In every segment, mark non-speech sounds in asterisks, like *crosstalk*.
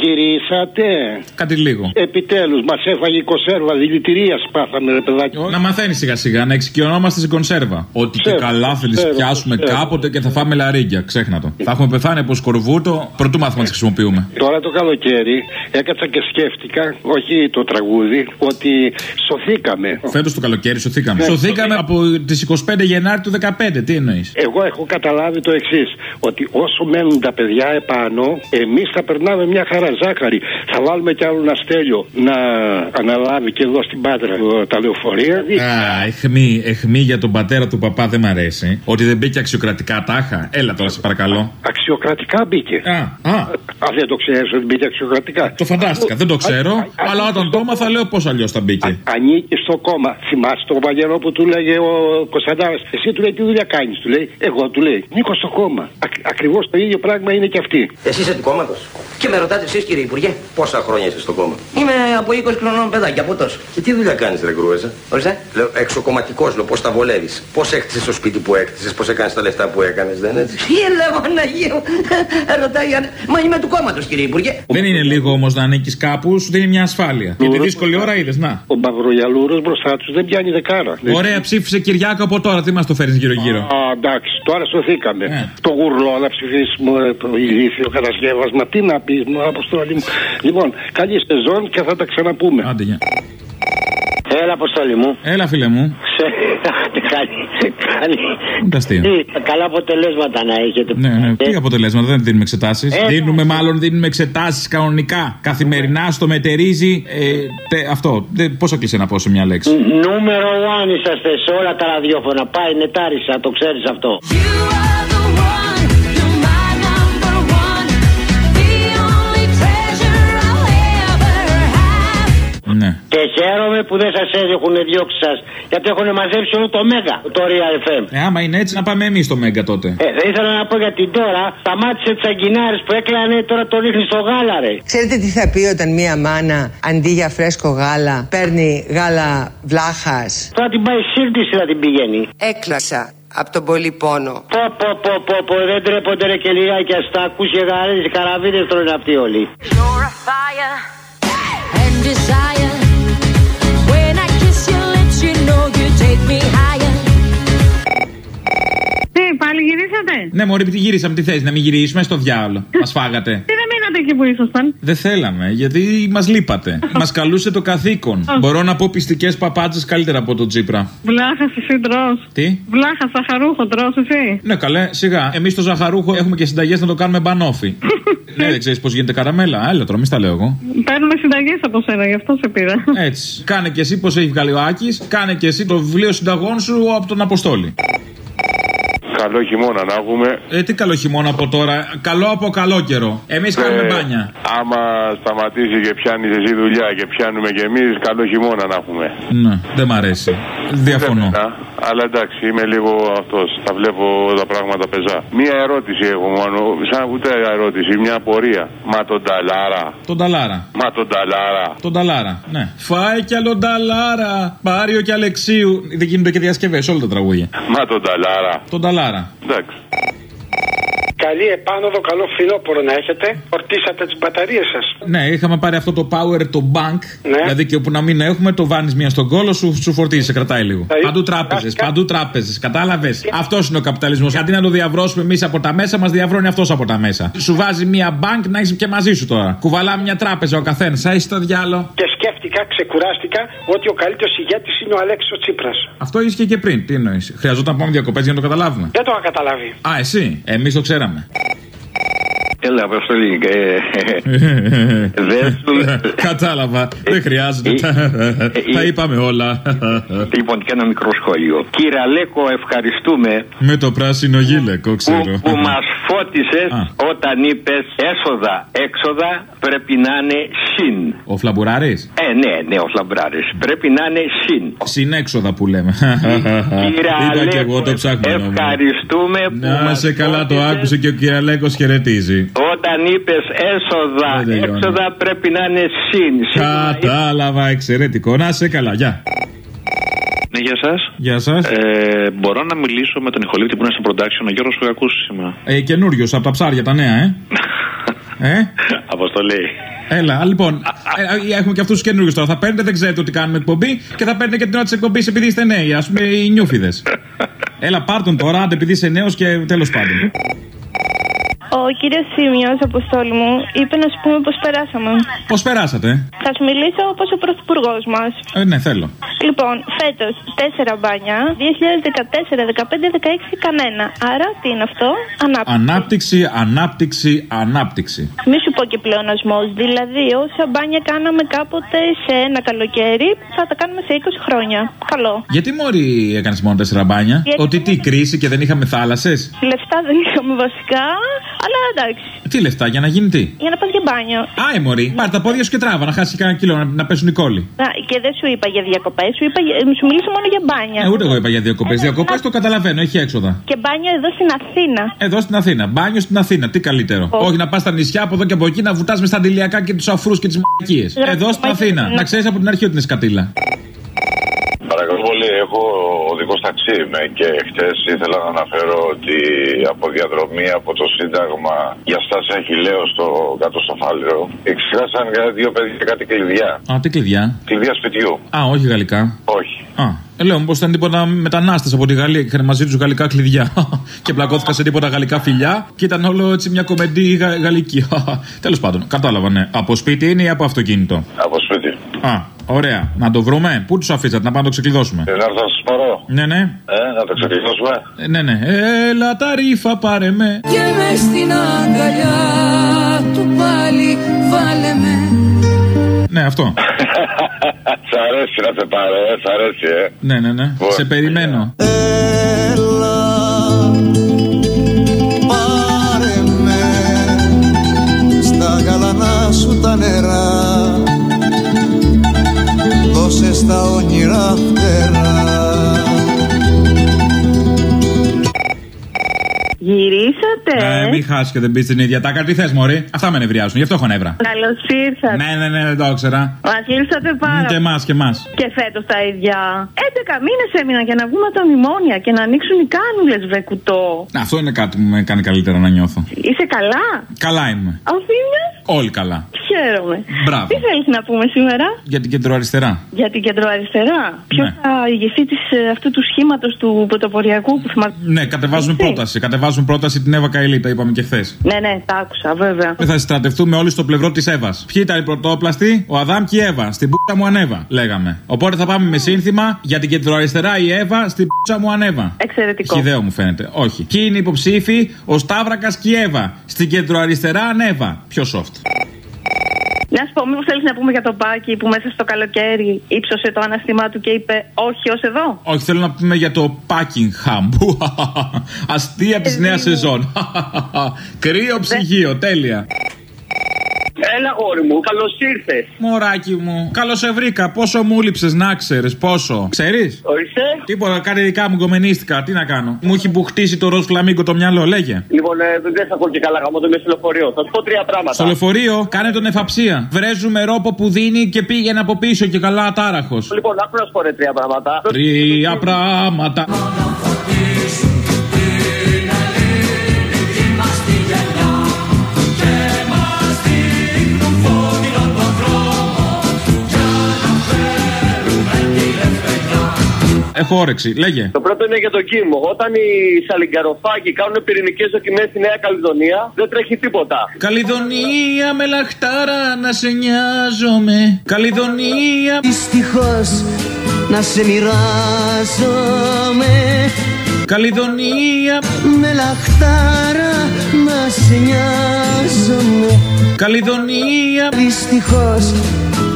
Γυρίσατε; Κάτι λίγο. Επιτέλους, μας έφαγε η κονσέρβα δηλητηρίας πάθαμε, ρε παιδάκι. Να μαθαίνει σιγά σιγά, να εξοικειωνόμαστε στην κονσέρβα. Ότι και Ξέρω, καλά θα τις ξέρω, πιάσουμε ξέρω. κάποτε και θα φάμε λαρίγκια. Ξέχνα το. Θα έχουμε πεθάνει από σκορβούτο, πρωτού μάθουμε να τις χρησιμοποιούμε. Τώρα το καλοκαίρι έκατσα και σκέφτηκα, όχι το τραγούδι, ότι σωθήκαμε. Φέτος το καλοκαίρι σωθήκαμε. Ναι, Σωθήκαμε από τις 25 Γενάρη του 15. Τι εννοείς; Εγώ έχω καταλάβει το εξής: Ότι όσο μένουν τα παιδιά επάνω, εμείς θα περνάμε μια χαρά ζάχαρη. Θα βάλουμε κι άλλο ένα στέλιο να αναλάβει και εδώ στην Πάτρα ε, τα λεωφορεία. Α, εχμή, εχμή για τον πατέρα του παπά δεν μ' αρέσει. Ότι δεν μπήκε αξιοκρατικά τάχα. Έλα τώρα, σε παρακαλώ. Αξιοκρατικά μπήκε. Α, α, Α, δεν το ξέρεις ότι μπήκε αξιοκρατικά. το φαντάστηκα. Δεν το ξέρω. Α, α, Αλλά α, όταν το έμαθα, λέω πώς αλλιώς θα μπήκε. Ανήκει στο κόμμα. Θυμάσαι τον Παγερό που του λέγε ο Κωνσταντάρας. Εσύ του λέει τι δουλειά κάνεις, του λέει. Εγώ του λέει. Νίκο στο κόμμα. Ακριβώς το ίδιο πράγμα είναι και αυτή. Εσεί είστε του κόμματος. Και με ρωτάτε εσείς κύριε Υπουργέ. Πόσα χρόνια είσαι στο κόμμα; Είμαι από 20 χρονών παιδάκι, από τόσο. Και τι δουλειά κάνεις, Ρε Γκρούεζα. Ορίστε. Λέω εξοκομματικό, λέω πώς τα βολεύεις; Πώς έκτισε το σπίτι που έκτισες, πώς έκανες τα λεφτά που έκανες, δεν είναι έτσι; Τι λέω, Αναγία μου. Ρωτάει, αν- μα είμαι του κόμματος κύριε Υπουργέ. Δεν είναι λίγο όμως να ανήκεις κάπου, σου δίνει μια ασφάλεια. Και τη δύσκολη ώρα είδες, να. Ο Μπαυρογιαλούρο μπροστά τους δεν πιάνει δεκάρα. Ωραία, ψήφισε Κυριάκο από τώρα, τι μας το φέρνεις γύρω-γύρω; Α, εντάξει, τώρα σωθήκαμε. Ε. Το γουρλό να ψηφίσουμε, το ηλίθιο κατασκεύασμα. Τι να πει, μου, αποστολή μου. Λοιπόν, καλή σεζόν και θα τα ξαναπούμε. Άντε, γεια. Έλα, αποστολή μου. Έλα, φίλε μου. Καλή. καλή. Μην τα αστεία. Τι, καλά αποτελέσματα να έχετε. Ναι, ναι. Τι αποτελέσματα, δεν δίνουμε εξετάσεις. Ε, δίνουμε, μάλλον, δίνουμε εξετάσεις κανονικά. Καθημερινά στο μετερίζει. Ε, τε- αυτό. Δεν- Πόσο κλείσε να πω σε μια λέξη; Νούμερο one είσαστε σε όλα τα ραδιόφωνα. Πάει νετάρισα, το ξέρεις αυτό. Ναι. Και χαίρομαι που δεν σας έχουν διώξεις σας. Γιατί έχουν μαζέψει όλο το Μέγα, το Real FM. Ε, άμα είναι έτσι, να πάμε εμείς στο Μέγκα τότε. Ε, δεν ήθελα να πω γιατί τώρα σταμάτησε τις αγκινάρες που έκλανε, τώρα το ρίχνει στο γάλα, ρε. Ξέρετε τι θα πει όταν μία μάνα αντί για φρέσκο γάλα παίρνει γάλα βλάχας; Τώρα την πάει σύντηση να την πηγαίνει. Έκλασα από τον πολύ πόνο. Πω, πω, πω, πω, πω, δεν τρέπονται ρε και λιγάκια στα ακούσια γαρίδες, οι καραβίδες τρώνε αυτοί όλοι. Τι, πάλι γυρίσατε; Ναι, Μωρή, τι γυρίσαμε, τι θες, να μην γυρίσουμε στο διάλογο. Μας φάγατε. Τι δεν μείνατε εκεί που ήσασταν; Δεν θέλαμε, γιατί μας λείπατε. *laughs* μας καλούσε το καθήκον. Μπορώ να πω πιστικές παπάτσες καλύτερα από τον Τζίπρα. Βλάχας εσύ τρως. Τι; Βλάχας σαχαρούχο τρως εσύ. Ναι, καλέ, σιγά. Εμείς το ζαχαρούχο έχουμε και συνταγές να το κάνουμε μπανόφι. *laughs* ναι, δεν ξέρεις πώς γίνεται καραμέλα. Έλα τώρα, μη στα λέω εγώ. Παίρνουμε συνταγές από σένα, γι' αυτό σε πήρα. Έτσι. Κάνε και εσύ πώς έχει βγάλει ο Άκης, Κάνε και εσύ το βιβλίο συνταγών σου από τον Αποστόλη. Καλό χειμώνα να έχουμε. Ε, τι καλό χειμώνα από τώρα. Καλό από καλό καιρό. Εμείς κάνουμε Ε, μπάνια. Άμα σταματήσει και πιάνεις εσύ δουλειά και πιάνουμε κι εμείς, καλό χειμώνα να έχουμε. Ναι, δεν μ' αρέσει. Διαφωνώ. Δεν, α, αλλά εντάξει, είμαι λίγο αυτός. Τα βλέπω τα πράγματα πεζά. Μία ερώτηση έχω μόνο. Σαν ούτε ερώτηση, μια απορία. Μα τον Ταλάρα. Τον Ταλάρα. Μα τον Ταλάρα. Τον Ταλάρα, ναι. Φάει κι άλλο Ταλάρα. Πάριο κι Αλεξίου. Δεν γίνονται και διασκευές, όλα τα τραγούδια. Μα τον Ταλάρα. Τον Ταλάρα. Εντάξει. Καλή επάνωδο, καλό φθινόπωρο να έχετε. Φορτίσατε τις μπαταρίες σας. Ναι, είχαμε πάρει αυτό το power το bank. Ναι. Δηλαδή και όπου να μην έχουμε, το βάνεις μία στον κόλο σου, σου φορτίζει, σε κρατάει λίγο. Ε, Παντού τράπεζες, κα- παντού τράπεζες. Κατάλαβες; Αυτός είναι ο καπιταλισμός. Αντί να το διαβρώσουμε εμείς από τα μέσα, μας διαβρώνει αυτός από τα μέσα. Σου βάζει μία bank να είσαι και μαζί σου τώρα. Κουβαλά μια τράπεζα ο καθένας. Α είσαι το διάλο. Και σκέφτηκα, ξεκουράστηκα ότι ο καλύτερος ηγέτης είναι ο Αλέξη ο Τσίπρας. Αυτό ίσχυε και πριν. Τι εννοείς; Χρειαζόταν να πάμε διακοπές για να το καταλάβουμε. Δεν το είχα καταλάβει. Α, εσύ. Εμείς το ξέραμε. Έλα, Αποστολή. ε, Δεν σου. Κατάλαβα. Δεν χρειάζεται. Τα- Τα είπαμε όλα. Λοιπόν, και ένα μικρό σχόλιο. Κύριε Αλέκο, ευχαριστούμε Με το πράσινο γύλεκο, που, ξέρω. που μας φώτισες Α. όταν είπες έσοδα, έξοδα πρέπει να είναι συν. Ο Φλαμπουράρη. Ε, ναι, ναι, ο Λαμπράρη. Πρέπει να είναι συν. Συνέξοδα που λέμε. Κύριε Είπα και Αλέκο, εγώ το ψάχνω. ευχαριστούμε που Να μας σε καλά το φώτισες άκουσε και ο κύριε Αλέκος χαιρετίζει. Όταν είπες έσοδα, Δεν τελειώνει. έξοδα πρέπει να είναι συν. Σίγουρα Κατάλαβα, εξαιρετικό. Να σε καλά, γεια. Ναι, γεια σας. Γεια σας. Ε, μπορώ να μιλήσω με τον ηχολήπτη που είναι στο production, ο Γιώργος Φεγακού σήμερα. Ε, Καινούριος από τα ψάρια, τα νέα, ε. *laughs* ε; Αποστολή. Έλα, λοιπόν, ε, ε, έχουμε και αυτούς τους καινούριους τώρα. Θα παίρνετε, δεν ξέρετε ότι κάνουμε εκπομπή και θα παίρνετε και την ώρα της εκπομπής επειδή είστε νέοι, ας πούμε, οι νιούφιδες. *laughs* Έλα, πάρτον τώρα, άντε επειδή είσαι νέος και τέλος πάντων. Ο κύριος Σίμιο, αποστόλη μου, είπε να σου πούμε πώς περάσαμε. Πώς περάσατε, Θα σου μιλήσω όπως ο πρωθυπουργός μας. ε, Ναι, θέλω. Λοιπόν, φέτος 4 μπάνια, 2014, 15, 16 κανένα. Άρα τι είναι αυτό, ανάπτυξη. Ανάπτυξη, ανάπτυξη, ανάπτυξη. Μη σου πω και πλεονασμός. Δηλαδή, όσα μπάνια κάναμε κάποτε σε ένα καλοκαίρι, θα τα κάνουμε σε 20 χρόνια. Καλό. Γιατί μόλι έκανες μόνο τέσσερα μπάνια, Γιατί- Ότι τι, κρίση και δεν είχαμε θάλασσες; Λεφτά δεν είχαμε βασικά, αλλά εντάξει. Τι λεφτά, για να γίνει τι; Για να πας για μπάνιο. Άι, Μωρή, πάρε τα πόδια σου και τράβα να χάσεις κανένα κιλό, να, να πέσουν οι κόλλοι. Να, και δεν σου είπα για διακοπές, σου, είπα, για- σου μίλησα μόνο για μπάνια. Ε, ούτε εγώ είπα για διακοπές. Ε, Διακοπές να- το καταλαβαίνω, έχει έξοδα. Και μπάνιο εδώ στην Αθήνα. Εδώ στην Αθήνα. Μπάνιο στην Αθήνα. Τι καλύτερο. Όχι. Όχι να πας στα νησιά από εδώ και από εκεί να βουτάς με στα αντιλιακά και τους αφρούς και τις μαλακίες. Γράφω Εδώ στην μαγεία. Αθήνα. Να ξέρεις από την αρχή ότι είναι σκατήλα. Παρακαλώ πολύ, έχω οδικό ταξί είμαι και χτε ήθελα να αναφέρω ότι από διαδρομή από το Σύνταγμα για στάση Αχηλέω στο κάτω στο Φάληρο εξηγάσαν για δύο παιδιά κάτι κλειδιά. Α, τι κλειδιά; Κλειδιά σπιτιού. Α, όχι γαλλικά. Όχι. Α, ε, λέω, μήπως ήταν τίποτα μετανάστες από τη Γαλλία και είχαν μαζί τους γαλλικά κλειδιά. *laughs* και πλακώθηκα σε τίποτα γαλλικά φιλιά και ήταν όλο έτσι μια κομμεντή γα- γαλλική. *laughs* Τέλος πάντων, κατάλαβα, ναι. Από σπίτι είναι ή από αυτοκίνητο; Από σπίτι. Α, ωραία. Να το βρούμε. Πού τους αφήσατε, να πάμε να το ξεκλειδώσουμε; Ε, να έρθω να σας πάρω. Ναι, ναι. Ε, να το ξεκινήσουμε. Ε, ναι, ναι. Έλα τα ρήφα, πάρε με. Και μες στην αγκαλιά του πάλι βάλε με Ναι, αυτό. *laughs* Σ' αρέσει να σε πάρω, ε, σ' αρέσει, ε. Ναι, ναι, ναι. Ωραία. Σε περιμένω. Πάρε χάσει και δεν μπει στην ίδια τάκα. Τι θες, Μωρή; Αυτά με νευριάζουν, γι' αυτό έχω νεύρα. Καλώς ήρθατε. Ναι, ναι, ναι, δεν το ήξερα. Μας γύρισατε πάρα Και εμάς, και εμάς. Και φέτος τα ίδια. 11 μήνες έμειναν για να βγουν από τα μνημόνια και να ανοίξουν οι κάνουλες, βρε κουτό. Αυτό είναι κάτι που με κάνει καλύτερα να νιώθω. Είσαι καλά; Καλά είμαι. Αφήνια. Όλοι καλά. Χαίρομαι. Μπράβο. Τι θέλεις να πούμε σήμερα; Για την κεντροαριστερά. για την κεντροαριστερά. Ποιος Ναι. θα ηγηθεί της, ε, αυτού του σχήματος του πρωτοποριακού που θυμάται. Ναι, κατεβάζουμε Εσύ. πρόταση. Κατεβάζουμε πρόταση την Εύα Καηλή, τα είπαμε και χθες. Ναι, ναι, τα άκουσα, βέβαια. Θα στρατευτούμε όλοι στο πλευρό της Εύας. Ποιοι ήταν οι πρωτόπλαστοι, ο Αδάμ και η Εύα. Στην πούτσα μου ανέβα, λέγαμε. Οπότε θα πάμε με σύνθημα για την κεντροαριστερά η Εύα, στην πούτσα μου ανέβα. Εξαιρετικό. Χιδαίο μου φαίνεται. Όχι. Ποιοι είναι υποψήφοι, ο Σταύρακας και η Εύα. Στην κεντροαριστερά ανέβα. Πιο soft. Να σου πω, μήπως θέλεις να πούμε για τον Πάκη που μέσα στο καλοκαίρι ύψωσε το αναστημά του και είπε Όχι ως εδώ. Όχι, θέλω να πούμε για το Buckingham. *laughs* Αστεία της νέας σεζόν. *laughs* Κρύο ψυγείο, τέλεια. Έλα, γόρι μου, καλώς ήρθες. Μωράκι μου, καλώς σε βρήκα. Πόσο μου λείψες, να ξέρεις, πόσο. Ξέρεις; Ορίστε. Τίποτα, κάτι δικά μου γκομενίστηκα. Τι να κάνω; Μου έχει μπουχτίσει το ροζ φλαμίγκο το μυαλό, λέγε. Λοιπόν, ε, δεν θα ακούω και καλά γαμό, το είμαι στο λεωφορείο. Θα σου πω τρία πράγματα. Στο λεωφορείο, κάνε τον εφαψία. Βρέζουμε ρόπο που δίνει και πήγαινε από πίσω και καλά ατάραχο. Λοιπόν, άκου να σου πω ρε, τρία πράγματα. Τρία πράγματα. Έχω όρεξη, λέγε. Το πρώτο είναι για τον Κίμο. Όταν οι σαλιγκαροφάγοι κάνουν πυρηνικές δοκιμές στη Νέα Καλλιδονία, δεν τρέχει τίποτα. Καλιδονία με λαχτάρα να σε νοιάζομαι. Καλιδονία. Δυστυχώς να σε μοιράζομαι Καλιδονία. Με λαχτάρα να σε νοιάζομαι Καλιδονία. Δυστυχώς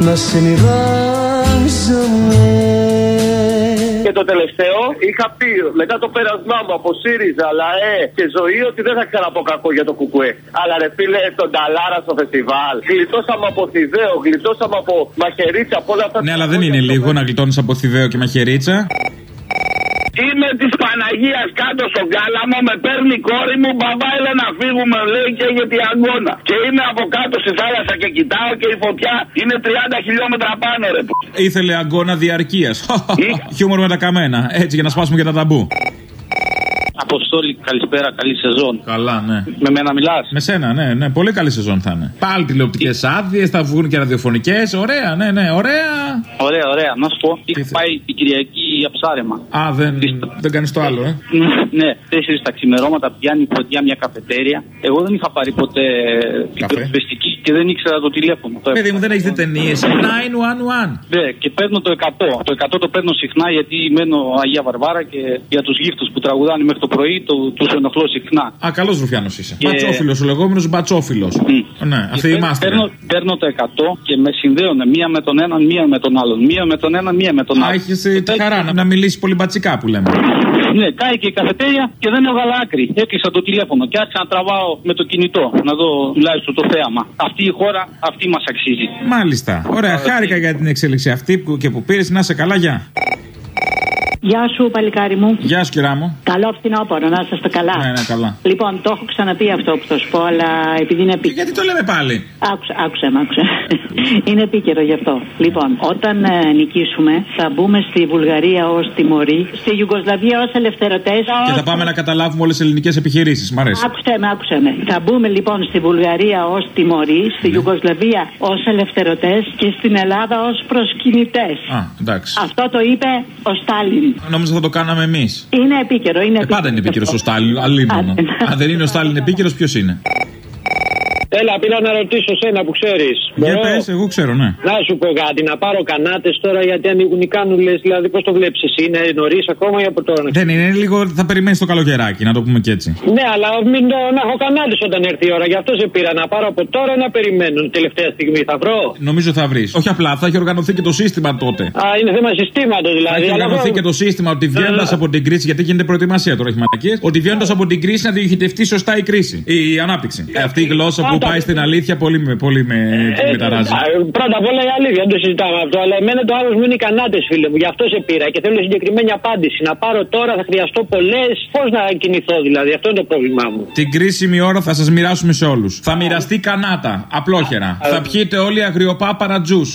να σε μοιράζομαι Και το τελευταίο, είχα πει μετά το πέρασμά μου από ΣΥΡΙΖΑ, ΛΑΕ και ζωή ότι δεν θα ξαναπώ κακό για το Κουκουέ. Αλλά ρε φίλε, τον Ταλάρα στο φεστιβάλ. Γλιτώσαμε από Θηδαίο, γλιτώσαμε από Μαχαιρίτσα, από όλα αυτά. Ναι, αλλά δεν είναι λίγο να γλιτώνεις από θηβαίο και μαχαιρίτσα. Είμαι της Παναγίας κάτω στον κάλαμο, με παίρνει η κόρη μου, μπαμπά έλα να φύγουμε, λέει και για τη αγώνα. Και είμαι από κάτω στη θάλασσα και κοιτάω και η φωτιά είναι 30 χιλιόμετρα πάνω, ρε. που. Ήθελε αγκώνα διαρκείας. Χιούμορ με τα καμένα. Έτσι για να σπάσουμε και τα ταμπού. Αποστόλη, καλησπέρα, καλή σεζόν. Καλά, ναι. Με μένα μιλάς; Με σένα, ναι, ναι. Πολύ καλή σεζόν θα είναι. Πάλι τηλεοπτικές άδειες, θα βγουν και ραδιοφωνικές. Ωραία, ναι, ναι, ωραία. Ωραία, ωραία. Να σου πω, είχα πάει την Κυριακή για ψάρεμα. Α, δεν, δεν κάνεις το άλλο, ε. ναι, τέσσερις τα ξημερώματα πιάνει φωτιά μια καφετέρια. Εγώ δεν είχα πάρει ποτέ πυροσβεστική και δεν ήξερα το τηλέφωνο. Το Παιδί μου, δεν έχεις δει ταινίες. 911. Ναι, και παίρνω το 100. Το 100 το παίρνω συχνά γιατί μένω Αγία Βαρβάρα και για τους γύφτους που τραγουδάνε μέχρι το πρωί τους ενοχλώ συχνά. Α, καλός Ρουφιάνος είσαι. Και- Μπατσόφιλος, ο λεγόμενος μπατσόφιλος. Ναι, Και αυτοί παίρνω- είμαστε. ναι. Παίρνω, παίρνω το 100 και με συνδέουν μία με τον έναν, μία με τον άλλον. Μία με τον έναν, μία με τον Α, άλλον. έχεις τη χαρά να, να μιλήσεις πολύ μπατσικά που λέμε. Ναι, κάει και η καφετέρια και δεν έβγαλα άκρη. Έκλεισα το τηλέφωνο και άρχισα να τραβάω με το κινητό να δω τουλάχιστον το θέαμα. Αυτή η χώρα, αυτή μας αξίζει. Μάλιστα. Ωραία, χάρηκα για την εξέλιξη αυτή που, και που πήρες. Να σε καλά, γεια. Γεια σου, παλικάρι μου. Γεια σου, κυρά μου. Καλό φθινόπωρο, να είστε καλά. Ναι, ναι, καλά. Λοιπόν, το έχω ξαναπεί αυτό που θα σου πω, αλλά επειδή είναι επίκαιρο. Γιατί το λέμε πάλι; Άκουσα, άκουσα, με, άκουσα. *laughs* είναι επίκαιρο γι' αυτό. Λοιπόν, όταν ε, νικήσουμε, θα μπούμε στη Βουλγαρία ως τιμωροί, στη Ιουγκοσλαβία ως ελευθερωτές. Και θα πάμε να καταλάβουμε όλες τις ελληνικές επιχειρήσεις. Μ' αρέσει. Άκουσε με, άκουσε με. Θα μπούμε λοιπόν στη Βουλγαρία ως τιμωροί, Ναι. στη Ιουγκοσλαβία ως ελευθερωτές και στην Ελλάδα ως προσκυνητές. Α, εντάξει. Αυτό το είπε ο Στάλιν. Νόμιζα θα το κάναμε εμείς. Είναι επίκαιρο, είναι επίκαιρο. Ε, Πάντα είναι επίκαιρο ο Στάλιν, αλλήμον. Αν δεν είναι ο Στάλιν επίκαιρος, ποιος είναι; Έλα, πήρα να ρωτήσω σένα που ξέρεις. Για πες, εγώ ξέρω, ναι. Να σου πω κάτι, να πάρω κανάτες τώρα γιατί ανοίγουν οι κάνουλες. Δηλαδή, πώς το βλέπεις εσύ, είναι νωρίς ακόμα ή από τώρα; Να Δεν είναι, είναι λίγο. Θα περιμένεις το καλοκαιράκι, να το πούμε και έτσι. Ναι, αλλά μην το, να έχω κανάτες όταν έρθει η ώρα. Γι' αυτό σε πήρα να πάρω από τώρα ή να περιμένω. Τελευταία στιγμή θα βρω. Νομίζω θα βρεις. Όχι απλά, θα έχει οργανωθεί και το σύστημα τότε. Α, είναι θέμα συστήματος Θα δηλαδή. έχει αλλά οργανωθεί εγώ- και το σύστημα ότι βγαίνοντας από την κρίση, γιατί γίνεται προετοιμασία τώρα, έχει μαλακίες, ότι βγαίνοντας από την κρίση να διοχετευτεί σωστά η κρίση, η ανάπτυξη. Ε, Αυτή η γλώσσα που Πάντα. Πάει στην αλήθεια πολύ με, πολύ με, Ε, με ταράζει. α, Πρώτα απ' όλα η αλήθεια, δεν το συζητάμε αυτό. Αλλά εμένα το άλλο μου είναι οι κανάτες, φίλε μου. Γι' αυτό σε πήρα και θέλω συγκεκριμένη απάντηση. Να πάρω τώρα, θα χρειαστώ πολλές. Πώς να κινηθώ δηλαδή, αυτό είναι το πρόβλημά μου. Την κρίσιμη ώρα θα σας μοιράσουμε σε όλους. Θα μοιραστεί κανάτα, απλόχερα. Θα πιείτε όλοι αγριοπά παρατζούς.